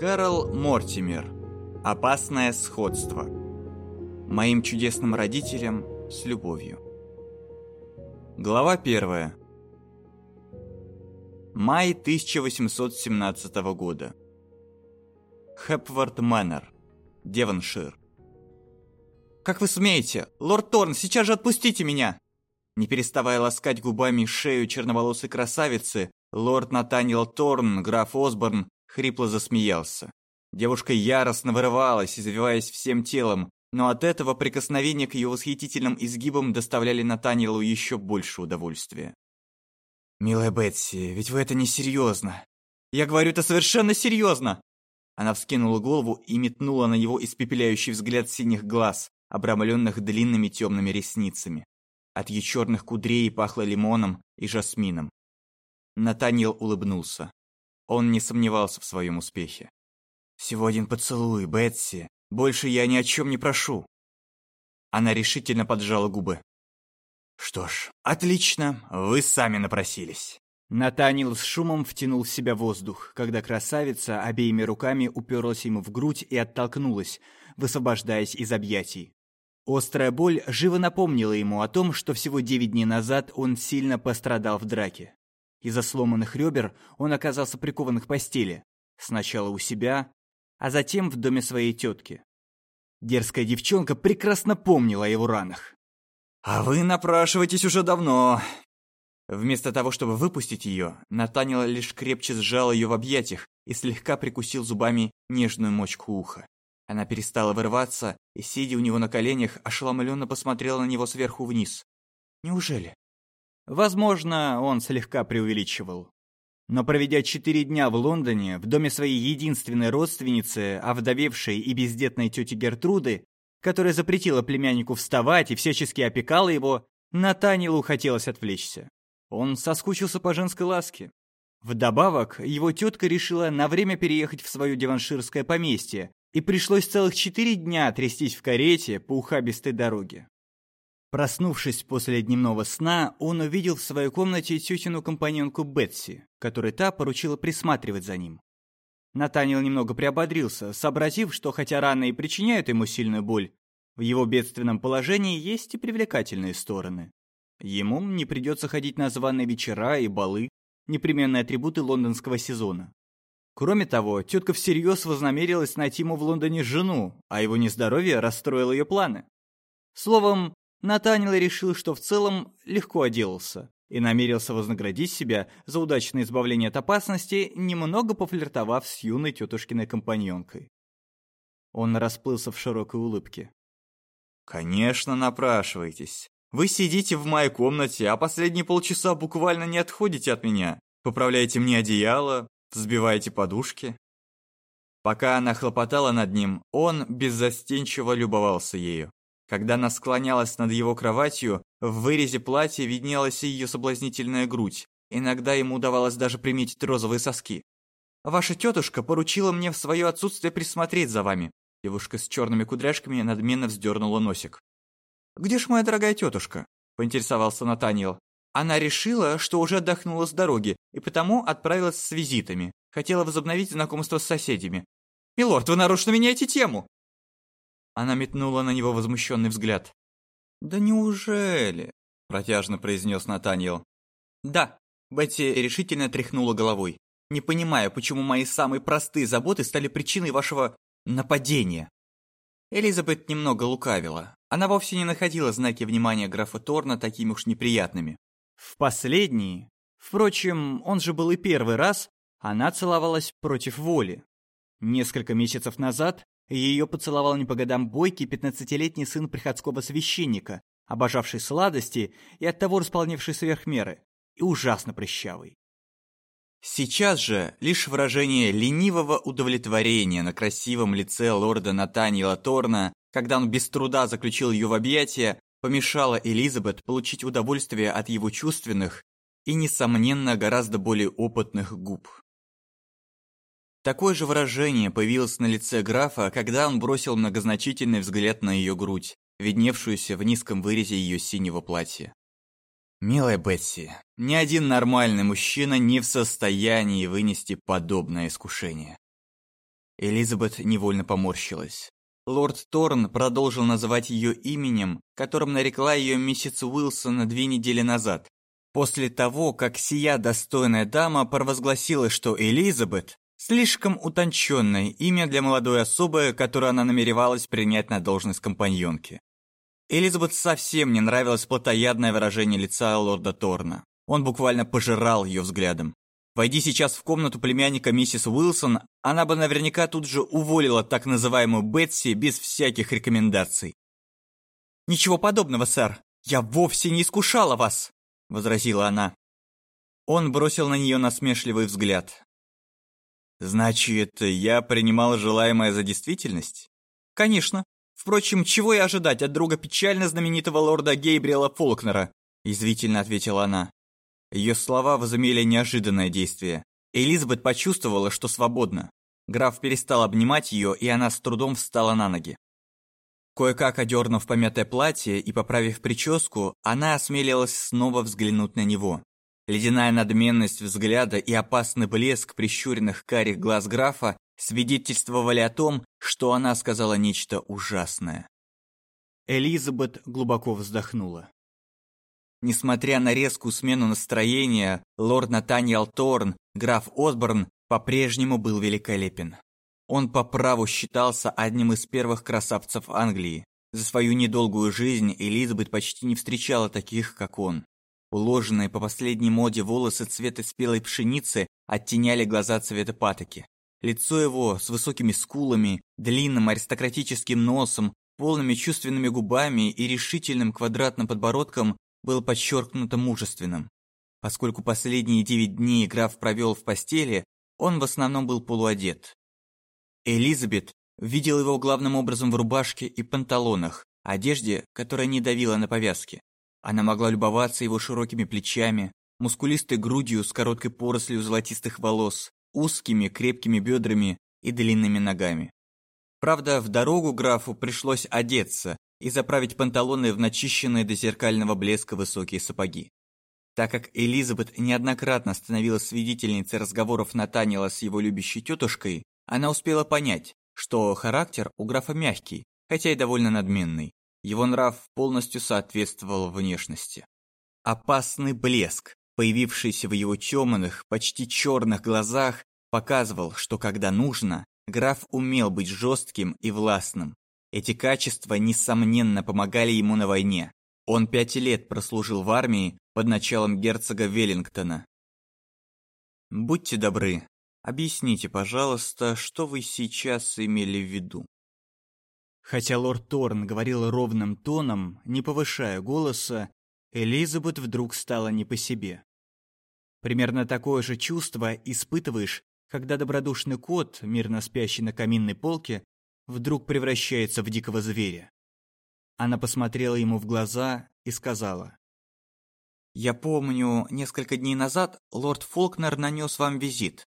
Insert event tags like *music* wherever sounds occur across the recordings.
Кэрол Мортимер. Опасное сходство. Моим чудесным родителям с любовью. Глава первая. Май 1817 года. Хепворд Мэннер, Девоншир. «Как вы смеете? Лорд Торн, сейчас же отпустите меня!» Не переставая ласкать губами шею черноволосой красавицы, лорд Натаниэл Торн, граф Осборн, хрипло засмеялся. Девушка яростно вырывалась, извиваясь всем телом, но от этого прикосновения к ее восхитительным изгибам доставляли Натаниэлу еще больше удовольствия. «Милая Бетси, ведь вы это не серьезно. Я говорю это совершенно серьезно!» Она вскинула голову и метнула на него испепеляющий взгляд синих глаз, обрамленных длинными темными ресницами. От ее черных кудрей пахло лимоном и жасмином. Натаниэл улыбнулся. Он не сомневался в своем успехе. «Всего один поцелуй, Бетси. Больше я ни о чем не прошу». Она решительно поджала губы. «Что ж, отлично, вы сами напросились». Натанил с шумом втянул в себя воздух, когда красавица обеими руками уперлась ему в грудь и оттолкнулась, высвобождаясь из объятий. Острая боль живо напомнила ему о том, что всего девять дней назад он сильно пострадал в драке. Из-за сломанных ребер он оказался прикован к постели. Сначала у себя, а затем в доме своей тетки. Дерзкая девчонка прекрасно помнила о его ранах. «А вы напрашиваетесь уже давно!» Вместо того, чтобы выпустить ее, Натанила лишь крепче сжал ее в объятиях и слегка прикусил зубами нежную мочку уха. Она перестала вырываться и, сидя у него на коленях, ошеломленно посмотрела на него сверху вниз. «Неужели?» Возможно, он слегка преувеличивал. Но проведя четыре дня в Лондоне, в доме своей единственной родственницы, овдовевшей и бездетной тети Гертруды, которая запретила племяннику вставать и всячески опекала его, Натанилу хотелось отвлечься. Он соскучился по женской ласке. Вдобавок, его тетка решила на время переехать в свое диванширское поместье, и пришлось целых четыре дня трястись в карете по ухабистой дороге. Проснувшись после дневного сна, он увидел в своей комнате тетину компаньонку Бетси, которой та поручила присматривать за ним. Натаниэл немного приободрился, сообразив, что хотя раны и причиняют ему сильную боль, в его бедственном положении есть и привлекательные стороны. Ему не придется ходить на званые вечера и балы, непременные атрибуты лондонского сезона. Кроме того, тетка всерьез вознамерилась найти ему в Лондоне жену, а его нездоровье расстроило ее планы. Словом, Натаниэл решил, что в целом легко оделался и намерился вознаградить себя за удачное избавление от опасности, немного пофлиртовав с юной тетушкиной компаньонкой. Он расплылся в широкой улыбке. «Конечно, напрашиваетесь. Вы сидите в моей комнате, а последние полчаса буквально не отходите от меня. Поправляете мне одеяло, взбиваете подушки». Пока она хлопотала над ним, он беззастенчиво любовался ею. Когда она склонялась над его кроватью, в вырезе платья виднелась ее соблазнительная грудь. Иногда ему удавалось даже приметить розовые соски. «Ваша тетушка поручила мне в свое отсутствие присмотреть за вами». Девушка с черными кудряшками надменно вздернула носик. «Где ж моя дорогая тетушка?» – поинтересовался Натаниэл. Она решила, что уже отдохнула с дороги, и потому отправилась с визитами. Хотела возобновить знакомство с соседями. «Милорд, вы нарочно меняете тему!» Она метнула на него возмущенный взгляд. «Да неужели?» – протяжно произнес Натаниэл. «Да», – Бетти решительно тряхнула головой. «Не понимаю, почему мои самые простые заботы стали причиной вашего нападения». Элизабет немного лукавила. Она вовсе не находила знаки внимания графа Торна такими уж неприятными. В последний, впрочем, он же был и первый раз, она целовалась против воли. Несколько месяцев назад ее поцеловал не по годам бойкий пятнадцатилетний сын приходского священника, обожавший сладости и оттого располневший сверх меры, и ужасно прыщавый. Сейчас же лишь выражение ленивого удовлетворения на красивом лице лорда Натаниэла Торна, когда он без труда заключил ее в объятия, помешало Элизабет получить удовольствие от его чувственных и, несомненно, гораздо более опытных губ. Такое же выражение появилось на лице графа, когда он бросил многозначительный взгляд на ее грудь, видневшуюся в низком вырезе ее синего платья. «Милая Бетси, ни один нормальный мужчина не в состоянии вынести подобное искушение». Элизабет невольно поморщилась. Лорд Торн продолжил называть ее именем, которым нарекла ее миссис Уилсон две недели назад. После того, как сия достойная дама провозгласила, что Элизабет – слишком утонченное имя для молодой особы, которую она намеревалась принять на должность компаньонки. Элизабет совсем не нравилось плотоядное выражение лица лорда Торна. Он буквально пожирал ее взглядом. Войди сейчас в комнату племянника миссис Уилсон, она бы наверняка тут же уволила так называемую Бетси без всяких рекомендаций. «Ничего подобного, сэр. Я вовсе не искушала вас!» – возразила она. Он бросил на нее насмешливый взгляд. «Значит, я принимал желаемое за действительность?» «Конечно. Впрочем, чего и ожидать от друга печально знаменитого лорда Гейбриэла Фолкнера?» – язвительно ответила она. Ее слова возымели неожиданное действие. Элизабет почувствовала, что свободна. Граф перестал обнимать ее, и она с трудом встала на ноги. Кое-как одернув помятое платье и поправив прическу, она осмелилась снова взглянуть на него. Ледяная надменность взгляда и опасный блеск прищуренных карих глаз графа свидетельствовали о том, что она сказала нечто ужасное. Элизабет глубоко вздохнула. Несмотря на резкую смену настроения, лорд Натаниэл Торн, граф Осборн, по-прежнему был великолепен. Он по праву считался одним из первых красавцев Англии. За свою недолгую жизнь Элизабет почти не встречала таких, как он. Уложенные по последней моде волосы цвета спелой пшеницы оттеняли глаза цвета патоки. Лицо его с высокими скулами, длинным аристократическим носом, полными чувственными губами и решительным квадратным подбородком было подчеркнуто мужественным. Поскольку последние девять дней граф провел в постели, он в основном был полуодет. Элизабет видел его главным образом в рубашке и панталонах, одежде, которая не давила на повязки. Она могла любоваться его широкими плечами, мускулистой грудью с короткой порослью золотистых волос, узкими крепкими бедрами и длинными ногами. Правда, в дорогу графу пришлось одеться и заправить панталоны в начищенные до зеркального блеска высокие сапоги. Так как Элизабет неоднократно становилась свидетельницей разговоров Натаниэла с его любящей тетушкой, она успела понять, что характер у графа мягкий, хотя и довольно надменный. Его нрав полностью соответствовал внешности. Опасный блеск, появившийся в его темных, почти черных глазах, показывал, что когда нужно, граф умел быть жестким и властным. Эти качества, несомненно, помогали ему на войне. Он пять лет прослужил в армии под началом герцога Веллингтона. «Будьте добры, объясните, пожалуйста, что вы сейчас имели в виду?» Хотя лорд Торн говорил ровным тоном, не повышая голоса, Элизабет вдруг стала не по себе. Примерно такое же чувство испытываешь, когда добродушный кот, мирно спящий на каминной полке, вдруг превращается в дикого зверя. Она посмотрела ему в глаза и сказала. «Я помню, несколько дней назад лорд Фолкнер нанес вам визит».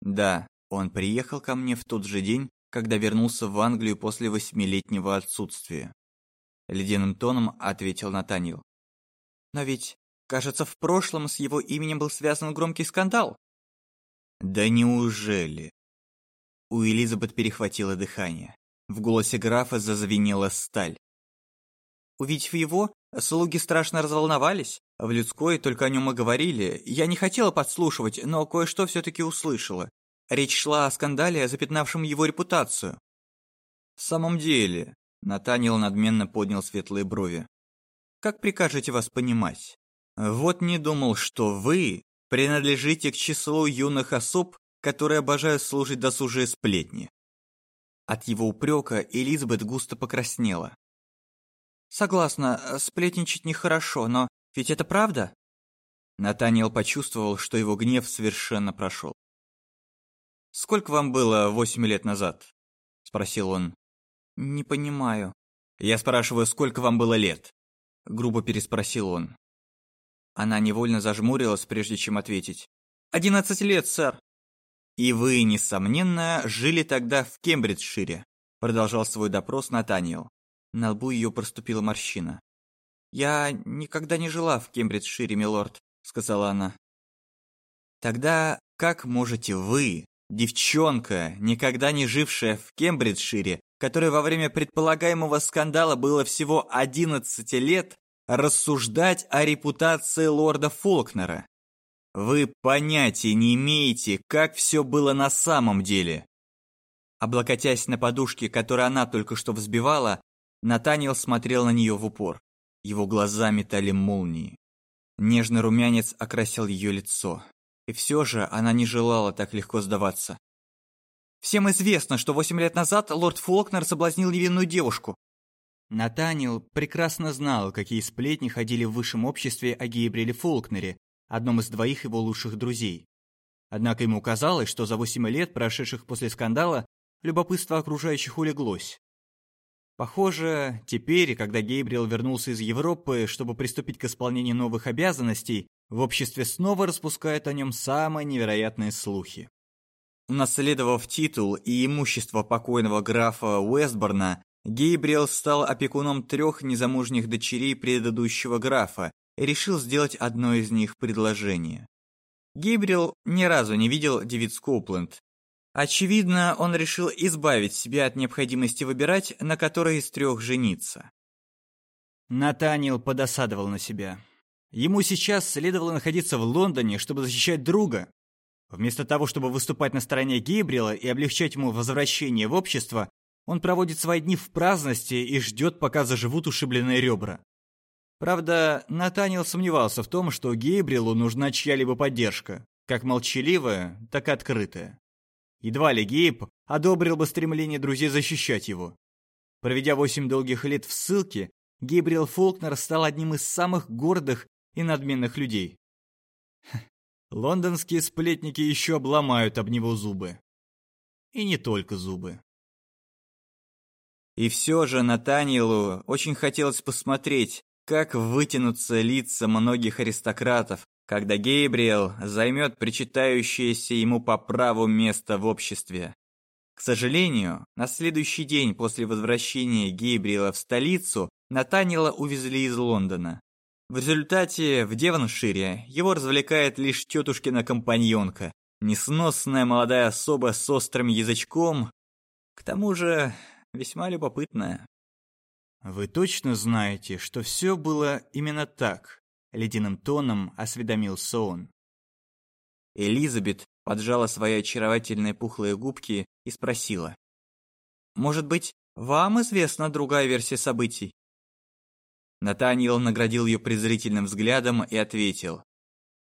«Да, он приехал ко мне в тот же день, когда вернулся в Англию после восьмилетнего отсутствия. Ледяным тоном ответил Натанил. Но ведь, кажется, в прошлом с его именем был связан громкий скандал. Да неужели? У Элизабет перехватило дыхание. В голосе графа зазвенела сталь. Увидев его, слуги страшно разволновались. В людской только о нем и говорили. Я не хотела подслушивать, но кое-что все-таки услышала. Речь шла о скандале, запятнавшем его репутацию. В самом деле, Натаниэл надменно поднял светлые брови. Как прикажете вас понимать? Вот не думал, что вы принадлежите к числу юных особ, которые обожают служить досужие сплетни. От его упрека Элизабет густо покраснела. «Согласна, сплетничать нехорошо, но ведь это правда?» Натаниэл почувствовал, что его гнев совершенно прошел. «Сколько вам было восемь лет назад?» – спросил он. «Не понимаю». «Я спрашиваю, сколько вам было лет?» – грубо переспросил он. Она невольно зажмурилась, прежде чем ответить. «Одиннадцать лет, сэр». «И вы, несомненно, жили тогда в Кембриджшире», – продолжал свой допрос Натаниэл. На лбу ее проступила морщина. «Я никогда не жила в Кембриджшире, милорд», – сказала она. «Тогда как можете вы Девчонка, никогда не жившая в Кембриджшире, которой во время предполагаемого скандала было всего 11 лет, рассуждать о репутации лорда Фолкнера. Вы понятия не имеете, как все было на самом деле. Облокотясь на подушке, которую она только что взбивала, Натаниэл смотрел на нее в упор. Его глаза метали молнии. Нежный румянец окрасил ее лицо. И все же она не желала так легко сдаваться. Всем известно, что восемь лет назад лорд Фолкнер соблазнил невинную девушку. Натаниэл прекрасно знал, какие сплетни ходили в высшем обществе о Гейбриле Фолкнере, одном из двоих его лучших друзей. Однако ему казалось, что за восемь лет, прошедших после скандала, любопытство окружающих улеглось. Похоже, теперь, когда Гейбриэл вернулся из Европы, чтобы приступить к исполнению новых обязанностей, в обществе снова распускают о нем самые невероятные слухи. Унаследовав титул и имущество покойного графа Уэстборна, Гейбриэл стал опекуном трех незамужних дочерей предыдущего графа и решил сделать одно из них предложение. Гейбриэл ни разу не видел девиц Коупленд. Очевидно, он решил избавить себя от необходимости выбирать, на которой из трех жениться. Натаниэл подосадовал на себя. Ему сейчас следовало находиться в Лондоне, чтобы защищать друга. Вместо того, чтобы выступать на стороне Гейбриэла и облегчать ему возвращение в общество, он проводит свои дни в праздности и ждет, пока заживут ушибленные ребра. Правда, Натаниэл сомневался в том, что Гейбриэлу нужна чья-либо поддержка, как молчаливая, так и открытая. Едва ли Гейб одобрил бы стремление друзей защищать его. Проведя восемь долгих лет в ссылке, Гейбриэл Фолкнер стал одним из самых гордых и надменных людей. *laughs* Лондонские сплетники еще обломают об него зубы. И не только зубы. И все же Натаниэлу очень хотелось посмотреть, как вытянутся лица многих аристократов, когда Гейбриэл займет причитающееся ему по праву место в обществе. К сожалению, на следующий день после возвращения Гейбриэла в столицу Натаниэла увезли из Лондона. В результате в Девоншире его развлекает лишь тетушкина компаньонка, несносная молодая особа с острым язычком, к тому же весьма любопытная. «Вы точно знаете, что все было именно так?» — ледяным тоном осведомился он. Элизабет поджала свои очаровательные пухлые губки и спросила. «Может быть, вам известна другая версия событий?» Натаниэл наградил ее презрительным взглядом и ответил.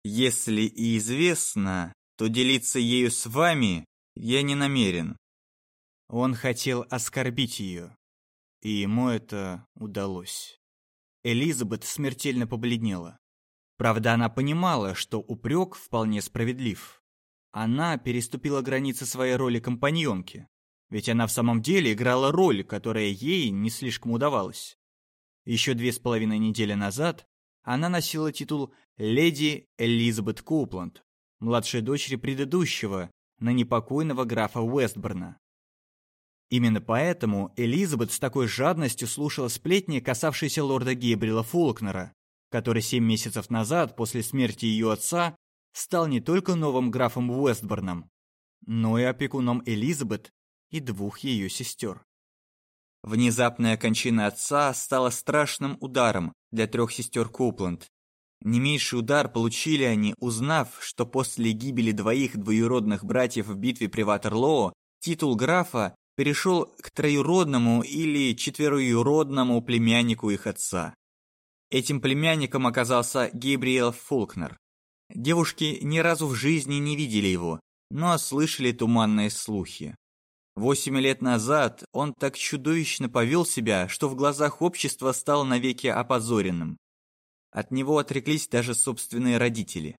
«Если и известно, то делиться ею с вами я не намерен». Он хотел оскорбить ее, и ему это удалось. Элизабет смертельно побледнела. Правда, она понимала, что упрек вполне справедлив. Она переступила границы своей роли компаньонки, ведь она в самом деле играла роль, которая ей не слишком удавалась. Еще две с половиной недели назад она носила титул «Леди Элизабет Коупланд», младшей дочери предыдущего, на непокойного графа Уэстборна. Именно поэтому Элизабет с такой жадностью слушала сплетни, касавшиеся лорда Гейбрила Фолкнера, который семь месяцев назад, после смерти ее отца, стал не только новым графом Уэстборном, но и опекуном Элизабет и двух ее сестер. Внезапная кончина отца стала страшным ударом для трех сестер Коупленд. Не меньший удар получили они, узнав, что после гибели двоих двоюродных братьев в битве при Ватерлоо титул графа перешел к троюродному или четвероюродному племяннику их отца. Этим племянником оказался Гейбриэл Фолкнер. Девушки ни разу в жизни не видели его, но слышали туманные слухи. Восемь лет назад он так чудовищно повел себя, что в глазах общества стал навеки опозоренным. От него отреклись даже собственные родители.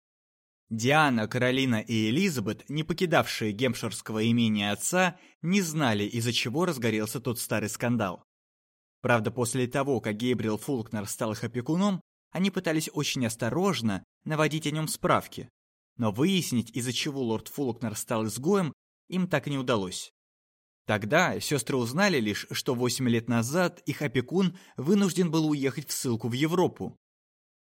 Диана, Каролина и Элизабет, не покидавшие гемпширского имения отца, не знали, из-за чего разгорелся тот старый скандал. Правда, после того, как Гейбриэл Фулкнер стал их опекуном, они пытались очень осторожно наводить о нем справки. Но выяснить, из-за чего лорд Фулкнер стал изгоем, им так и не удалось. Тогда сестры узнали лишь, что 8 лет назад их опекун вынужден был уехать в ссылку в Европу.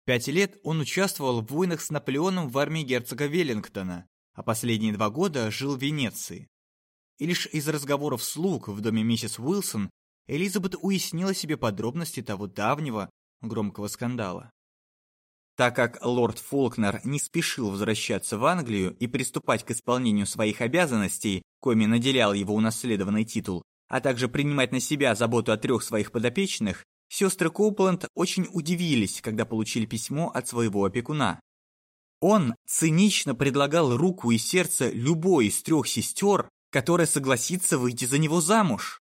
Пять лет он участвовал в войнах с Наполеоном в армии герцога Веллингтона, а последние два года жил в Венеции. И лишь из разговоров слуг в доме миссис Уилсон Элизабет уяснила себе подробности того давнего громкого скандала. Так как лорд Фолкнер не спешил возвращаться в Англию и приступать к исполнению своих обязанностей, коими наделял его унаследованный титул, а также принимать на себя заботу о трех своих подопечных, сестры Коупленд очень удивились, когда получили письмо от своего опекуна. Он цинично предлагал руку и сердце любой из трех сестер, которая согласится выйти за него замуж.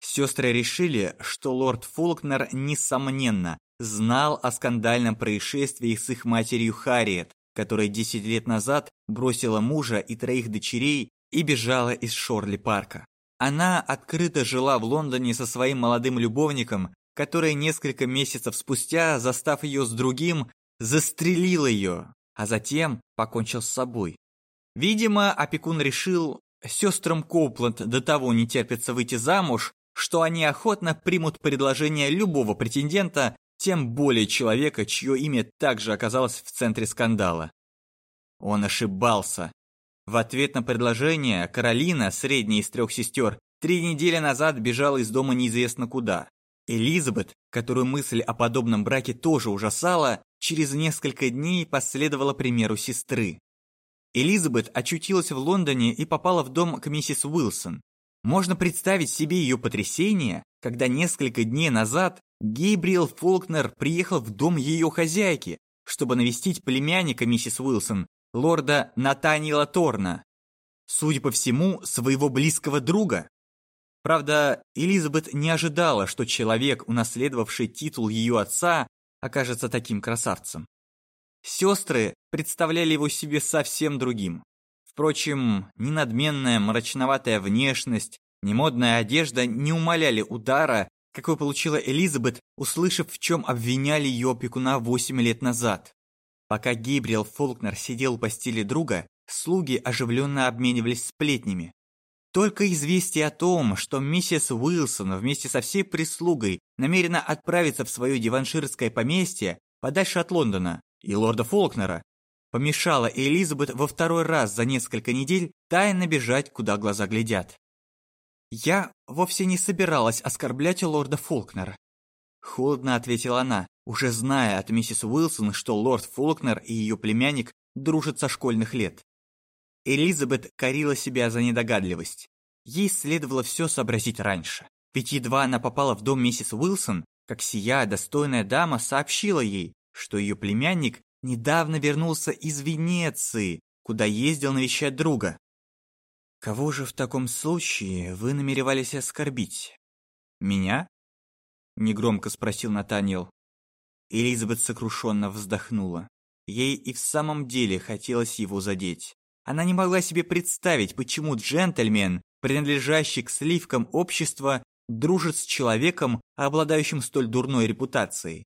Сестры решили, что лорд Фолкнер, несомненно, знал о скандальном происшествии с их матерью Харриет, которая 10 лет назад бросила мужа и троих дочерей и бежала из Шорли-парка. Она открыто жила в Лондоне со своим молодым любовником, который несколько месяцев спустя, застав ее с другим, застрелил ее, а затем покончил с собой. Видимо, опекун решил, сестрам Коупланд до того не терпится выйти замуж, что они охотно примут предложение любого претендента, тем более человека, чье имя также оказалось в центре скандала. Он ошибался. В ответ на предложение Каролина, средняя из трех сестер, три недели назад бежала из дома неизвестно куда. Элизабет, которую мысль о подобном браке тоже ужасала, через несколько дней последовала примеру сестры. Элизабет очутилась в Лондоне и попала в дом к миссис Уилсон. Можно представить себе ее потрясение, когда несколько дней назад Гейбриэл Фолкнер приехал в дом ее хозяйки, чтобы навестить племянника миссис Уилсон, лорда Натаниэла Торна. Судя по всему, своего близкого друга. Правда, Элизабет не ожидала, что человек, унаследовавший титул ее отца, окажется таким красавцем. Сестры представляли его себе совсем другим. Впрочем, ни надменная мрачноватая внешность, ни модная одежда не умаляли удара, какой получила Элизабет, услышав, в чем обвиняли ее опекуна 8 лет назад. Пока Гейбриэл Фолкнер сидел у постели друга, слуги оживленно обменивались сплетнями. Только известие о том, что миссис Уилсон вместе со всей прислугой намерена отправиться в свое диванширское поместье подальше от Лондона и лорда Фолкнера, помешало Элизабет во второй раз за несколько недель тайно бежать, куда глаза глядят. «Я вовсе не собиралась оскорблять лорда Фолкнера», холодно ответила она, уже зная от миссис Уилсон, что лорд Фолкнер и ее племянник дружат со школьных лет. Элизабет корила себя за недогадливость. Ей следовало все сообразить раньше. Ведь едва она попала в дом миссис Уилсон, как сия достойная дама сообщила ей, что ее племянник недавно вернулся из Венеции, куда ездил навещать друга. «Кого же в таком случае вы намеревались оскорбить? Меня?» Негромко спросил Натаниэл. Элизабет сокрушенно вздохнула. Ей и в самом деле хотелось его задеть. Она не могла себе представить, почему джентльмен, принадлежащий к сливкам общества, дружит с человеком, обладающим столь дурной репутацией.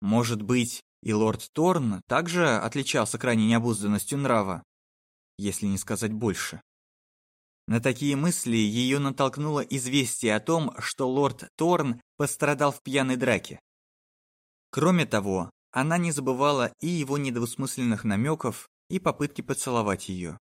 Может быть, и лорд Торн также отличался крайней необузданностью нрава, если не сказать больше. На такие мысли ее натолкнуло известие о том, что лорд Торн пострадал в пьяной драке. Кроме того, она не забывала и его недвусмысленных намеков, и попытки поцеловать ее.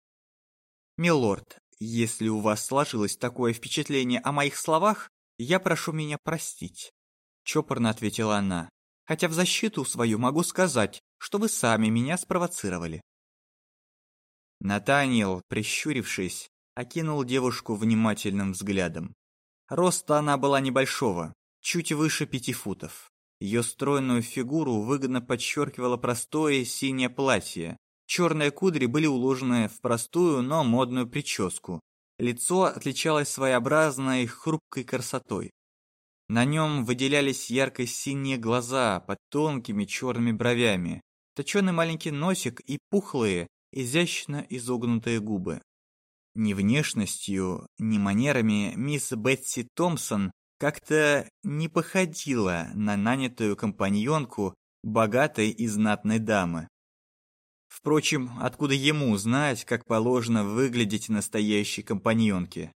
«Милорд, если у вас сложилось такое впечатление о моих словах, я прошу меня простить», — чопорно ответила она, «хотя в защиту свою могу сказать, что вы сами меня спровоцировали». Натаниэл, прищурившись, окинул девушку внимательным взглядом. Роста она была небольшого, чуть выше пяти футов. Ее стройную фигуру выгодно подчеркивало простое синее платье, Черные кудри были уложены в простую, но модную прическу. Лицо отличалось своеобразной хрупкой красотой. На нем выделялись ярко-синие глаза под тонкими черными бровями, точеный маленький носик и пухлые, изящно изогнутые губы. Ни внешностью, ни манерами мисс Бетси Томпсон как-то не походила на нанятую компаньонку богатой и знатной дамы. Впрочем, откуда ему знать, как положено выглядеть настоящей компаньонке?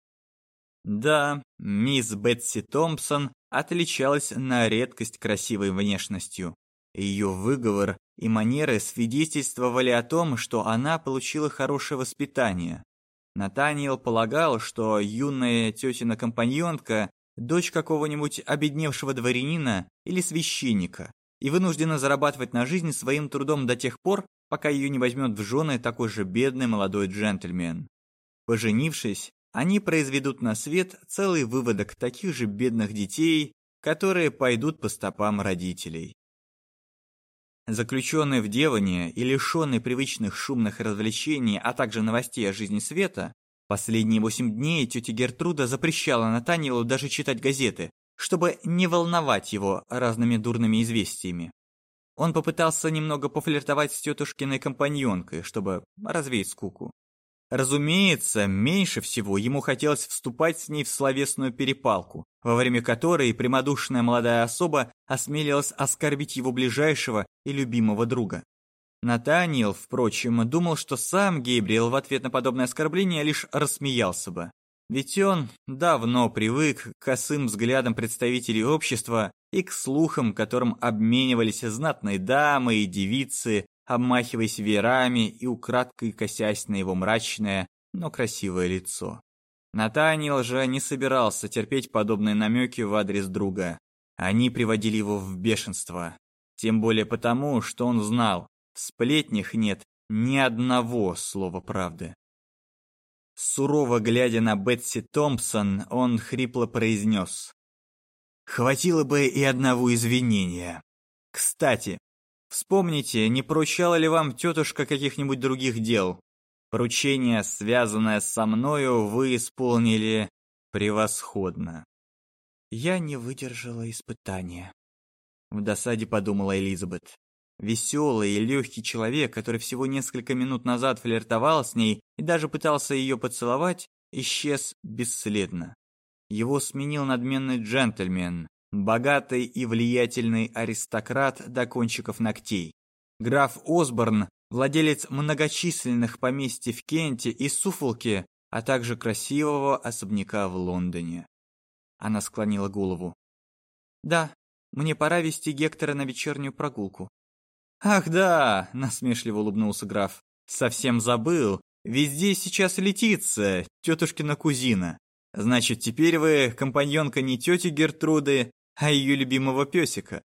Да, мисс Бетси Томпсон отличалась на редкость красивой внешностью. Ее выговор и манеры свидетельствовали о том, что она получила хорошее воспитание. Натаниэл полагал, что юная тетина-компаньонка – дочь какого-нибудь обедневшего дворянина или священника и вынуждена зарабатывать на жизнь своим трудом до тех пор, пока ее не возьмет в жены такой же бедный молодой джентльмен. Поженившись, они произведут на свет целый выводок таких же бедных детей, которые пойдут по стопам родителей. Заключенный в Девоне и лишенный привычных шумных развлечений, а также новостей о жизни света, последние восемь дней тетя Гертруда запрещала Натаниэлу даже читать газеты, чтобы не волновать его разными дурными известиями. Он попытался немного пофлиртовать с тетушкиной компаньонкой, чтобы развеять скуку. Разумеется, меньше всего ему хотелось вступать с ней в словесную перепалку, во время которой прямодушная молодая особа осмелилась оскорбить его ближайшего и любимого друга. Натаниэл, впрочем, думал, что сам Гейбриэл в ответ на подобное оскорбление лишь рассмеялся бы. Ведь он давно привык к косым взглядам представителей общества и к слухам, которым обменивались знатные дамы и девицы, обмахиваясь веерами и украдкой косясь на его мрачное, но красивое лицо. Натаниэл же не собирался терпеть подобные намеки в адрес друга. Они приводили его в бешенство. Тем более потому, что он знал, в сплетнях нет ни одного слова правды. Сурово глядя на Бетси Томпсон, он хрипло произнес. «Хватило бы и одного извинения. Кстати, Вспомните, не поручала ли вам тетушка каких-нибудь других дел? Поручение, связанное со мною, вы исполнили превосходно. Я не выдержала испытания. В досаде подумала Элизабет. Веселый и легкий человек, который всего несколько минут назад флиртовал с ней и даже пытался ее поцеловать, исчез бесследно. Его сменил надменный джентльмен, Богатый и влиятельный аристократ до кончиков ногтей. Граф Осборн, владелец многочисленных поместьй в Кенте и Суфолке, а также красивого особняка в Лондоне. Она склонила голову. «Да, мне пора вести Гектора на вечернюю прогулку». «Ах да!» — насмешливо улыбнулся граф. «Совсем забыл. Ведь здесь сейчас летится, тетушкина кузина. Значит, теперь вы компаньонка не тети Гертруды, а ее любимого песика.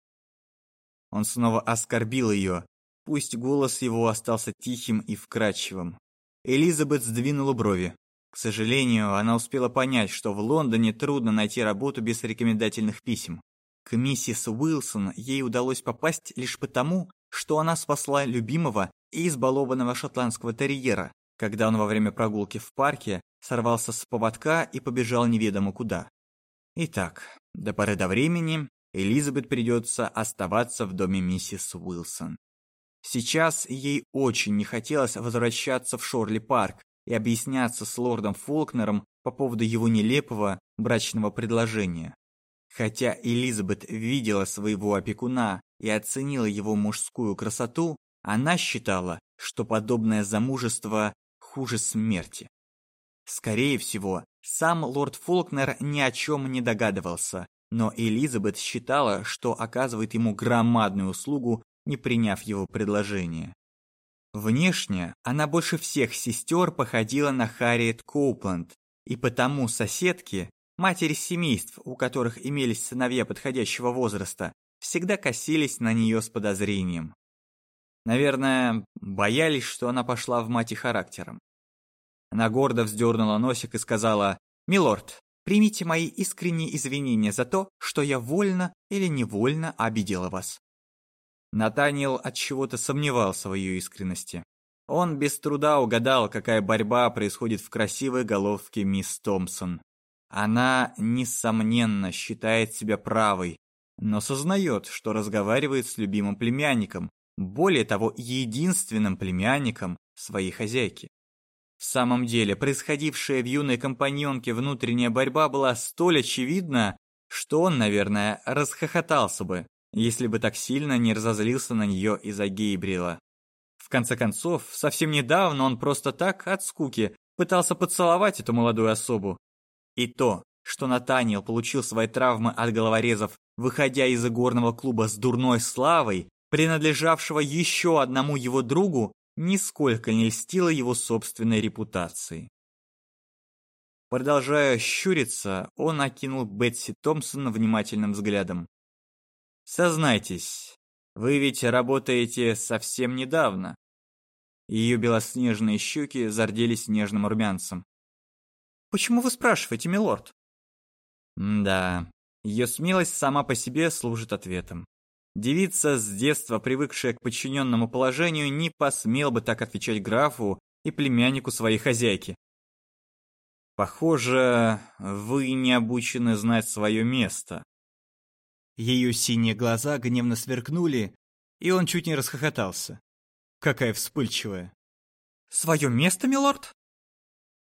Он снова оскорбил ее, пусть голос его остался тихим и вкрадчивым. Элизабет сдвинула брови. К сожалению, она успела понять, что в Лондоне трудно найти работу без рекомендательных писем. К миссис Уилсон ей удалось попасть лишь потому, что она спасла любимого и избалованного шотландского терьера, когда он во время прогулки в парке сорвался с поводка и побежал неведомо куда. Итак, до поры до времени Элизабет придется оставаться в доме миссис Уилсон. Сейчас ей очень не хотелось возвращаться в Шорли-парк и объясняться с лордом Фолкнером по поводу его нелепого брачного предложения. Хотя Элизабет видела своего опекуна и оценила его мужскую красоту, она считала, что подобное замужество хуже смерти. Скорее всего, сам лорд Фолкнер ни о чем не догадывался, но Элизабет считала, что оказывает ему громадную услугу, не приняв его предложение. Внешне она больше всех сестер походила на Харриет Коупленд, и потому соседки, матери семейств, у которых имелись сыновья подходящего возраста, всегда косились на нее с подозрением. Наверное, боялись, что она пошла в мать характером. Она гордо вздернула носик и сказала, «Милорд, примите мои искренние извинения за то, что я вольно или невольно обидела вас». Натаниэл от чего-то сомневался в ее искренности. Он без труда угадал, какая борьба происходит в красивой головке мисс Томпсон. Она, несомненно, считает себя правой, но сознает, что разговаривает с любимым племянником, более того, единственным племянником своей хозяйки. В самом деле, происходившая в юной компаньонке внутренняя борьба была столь очевидна, что он, наверное, расхохотался бы, если бы так сильно не разозлился на нее из-за Гейбрила. В конце концов, совсем недавно он просто так, от скуки, пытался поцеловать эту молодую особу. И то, что Натаниэл получил свои травмы от головорезов, выходя из игорного клуба с дурной славой, принадлежавшего еще одному его другу, нисколько не льстило его собственной репутации. Продолжая щуриться, он окинул Бетси Томпсон внимательным взглядом. «Сознайтесь, вы ведь работаете совсем недавно». Ее белоснежные щеки зарделись нежным румянцем. «Почему вы спрашиваете, милорд?» «Да, ее смелость сама по себе служит ответом. Девица, с детства привыкшая к подчиненному положению, не посмел бы так отвечать графу и племяннику своей хозяйки. Похоже, вы не обучены знать свое место. Ее синие глаза гневно сверкнули, и он чуть не расхохотался. Какая вспыльчивая. «Свое место, милорд?»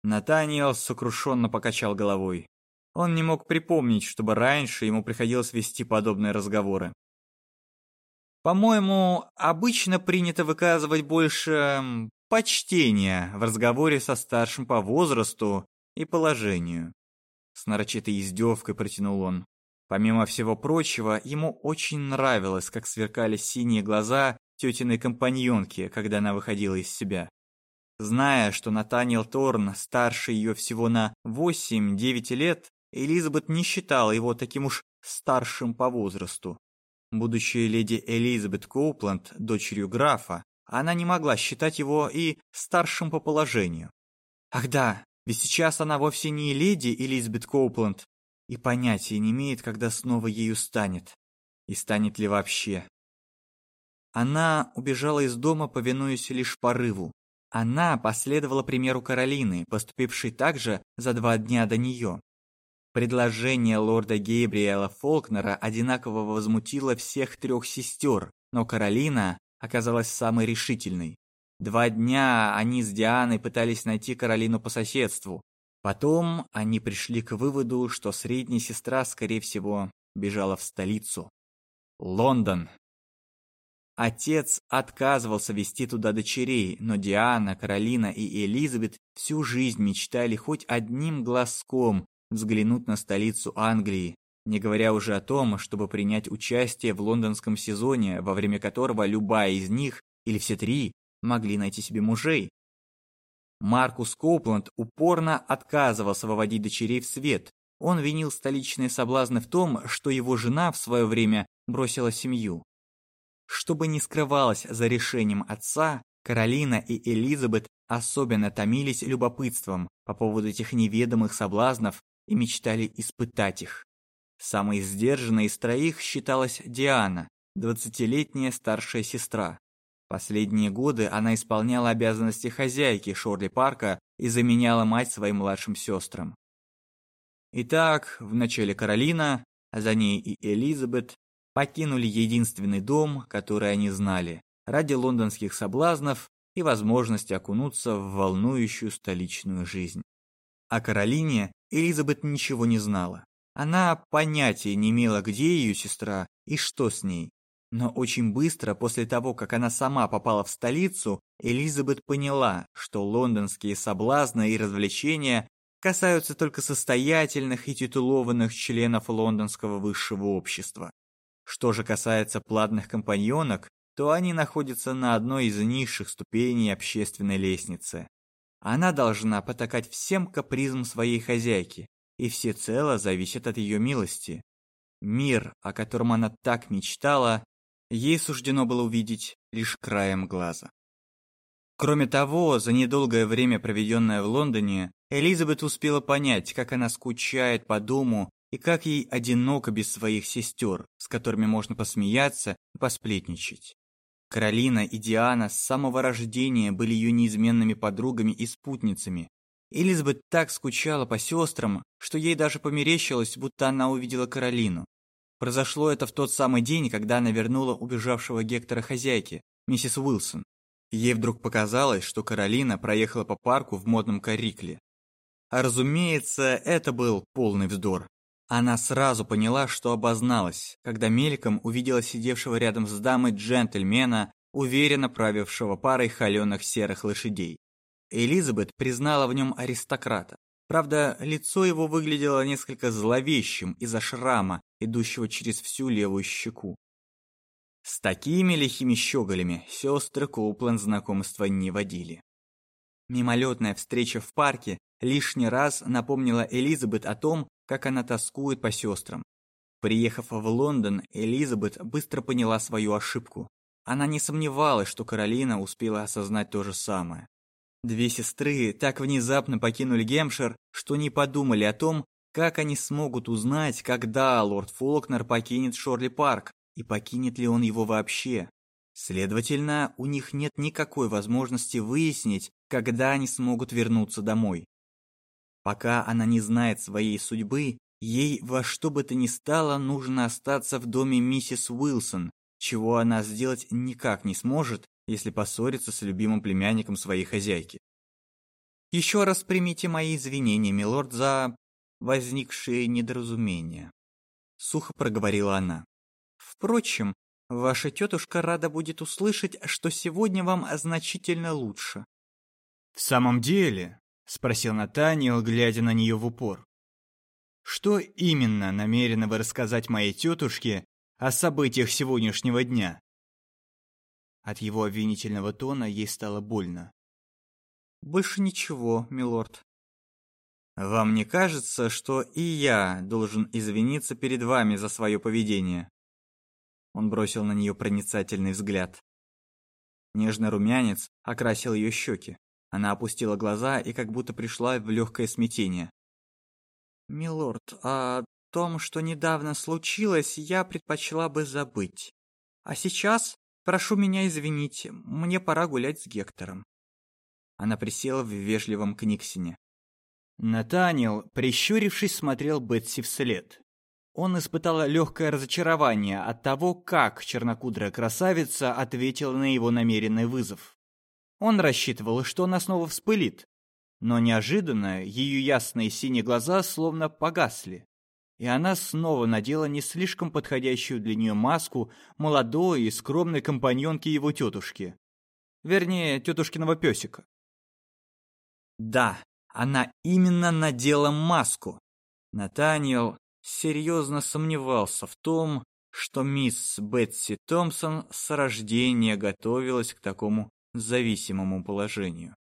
Натаниэл сокрушенно покачал головой. Он не мог припомнить, чтобы раньше ему приходилось вести подобные разговоры. По-моему, обычно принято выказывать больше почтения в разговоре со старшим по возрасту и положению. С нарочитой издевкой протянул он. Помимо всего прочего, ему очень нравилось, как сверкали синие глаза тетиной компаньонки, когда она выходила из себя. Зная, что Натаниэл Торн старше ее всего на 8-9 лет, Элизабет не считала его таким уж старшим по возрасту. Будущая леди Элизабет Коупланд, дочерью графа, она не могла считать его и старшим по положению. Ах да, ведь сейчас она вовсе не леди Элизабет Коупланд и понятия не имеет, когда снова ею станет. И станет ли вообще. Она убежала из дома, повинуясь лишь порыву. Она последовала примеру Каролины, поступившей также за два дня до нее. Предложение лорда Гейбриэла Фолкнера одинаково возмутило всех трех сестер, но Каролина оказалась самой решительной. Два дня они с Дианой пытались найти Каролину по соседству. Потом они пришли к выводу, что средняя сестра, скорее всего, бежала в столицу. Лондон. Отец отказывался вести туда дочерей, но Диана, Каролина и Элизабет всю жизнь мечтали хоть одним глазком взглянуть на столицу Англии, не говоря уже о том, чтобы принять участие в лондонском сезоне, во время которого любая из них, или все три, могли найти себе мужей. Маркус Коупланд упорно отказывался выводить дочерей в свет. Он винил столичные соблазны в том, что его жена в свое время бросила семью. Чтобы не скрывалось за решением отца, Каролина и Элизабет особенно томились любопытством по поводу этих неведомых соблазнов и мечтали испытать их. Самой сдержанной из троих считалась Диана, двадцатилетняя старшая сестра. Последние годы она исполняла обязанности хозяйки Шорли Парка и заменяла мать своим младшим сестрам. Итак, вначале Каролина, а за ней и Элизабет покинули единственный дом, который они знали, ради лондонских соблазнов и возможности окунуться в волнующую столичную жизнь. О Каролине Элизабет ничего не знала. Она понятия не имела, где ее сестра и что с ней. Но очень быстро после того, как она сама попала в столицу, Элизабет поняла, что лондонские соблазны и развлечения касаются только состоятельных и титулованных членов лондонского высшего общества. Что же касается платных компаньонок, то они находятся на одной из низших ступеней общественной лестницы. Она должна потакать всем капризам своей хозяйки, и всецело зависит от ее милости. Мир, о котором она так мечтала, ей суждено было увидеть лишь краем глаза. Кроме того, за недолгое время, проведенное в Лондоне, Элизабет успела понять, как она скучает по дому и как ей одиноко без своих сестер, с которыми можно посмеяться и посплетничать. Каролина и Диана с самого рождения были ее неизменными подругами и спутницами. Элизабет так скучала по сестрам, что ей даже померещилось, будто она увидела Каролину. Произошло это в тот самый день, когда она вернула убежавшего Гектора хозяйки, миссис Уилсон. Ей вдруг показалось, что Каролина проехала по парку в модном каррикле. А разумеется, это был полный вздор. Она сразу поняла, что обозналась, когда мельком увидела сидевшего рядом с дамой джентльмена, уверенно правившего парой холеных серых лошадей. Элизабет признала в нем аристократа. Правда, лицо его выглядело несколько зловещим из-за шрама, идущего через всю левую щеку. С такими лихими щеголями сестры Коупланд знакомства не водили. Мимолетная встреча в парке лишний раз напомнила Элизабет о том, как она тоскует по сестрам. Приехав в Лондон, Элизабет быстро поняла свою ошибку. Она не сомневалась, что Каролина успела осознать то же самое. Две сестры так внезапно покинули Гемпшир, что не подумали о том, как они смогут узнать, когда лорд Фолкнер покинет Шорли Парк и покинет ли он его вообще. Следовательно, у них нет никакой возможности выяснить, когда они смогут вернуться домой. Пока она не знает своей судьбы, ей во что бы то ни стало нужно остаться в доме миссис Уилсон, чего она сделать никак не сможет, если поссорится с любимым племянником своей хозяйки. Еще раз примите мои извинения, милорд, за возникшие недоразумения. Сухо проговорила она. Впрочем, ваша тетушка рада будет услышать, что сегодня вам значительно лучше. В самом деле, спросил Натаниэл, глядя на нее в упор. Что именно намерены вы рассказать моей тетушке о событиях сегодняшнего дня? От его обвинительного тона ей стало больно. Больше ничего, милорд. Вам не кажется, что и я должен извиниться перед вами за свое поведение? Он бросил на нее проницательный взгляд. Нежный румянец окрасил ее щеки. Она опустила глаза и как будто пришла в легкое смятение. «Милорд, о том, что недавно случилось, я предпочла бы забыть. А сейчас прошу меня извинить, мне пора гулять с Гектором». Она присела в вежливом книгсине. Натаниэл, прищурившись, смотрел Бетси вслед он испытал легкое разочарование от того, как чернокудрая красавица ответила на его намеренный вызов. Он рассчитывал, что она снова вспылит, но неожиданно ее ясные синие глаза словно погасли, и она снова надела не слишком подходящую для нее маску молодой и скромной компаньонки его тетушки. Вернее, тетушкиного песика. Да, она именно надела маску. Натаниэл серьезно сомневался в том, что мисс Бетси Томпсон с рождения готовилась к такому зависимому положению.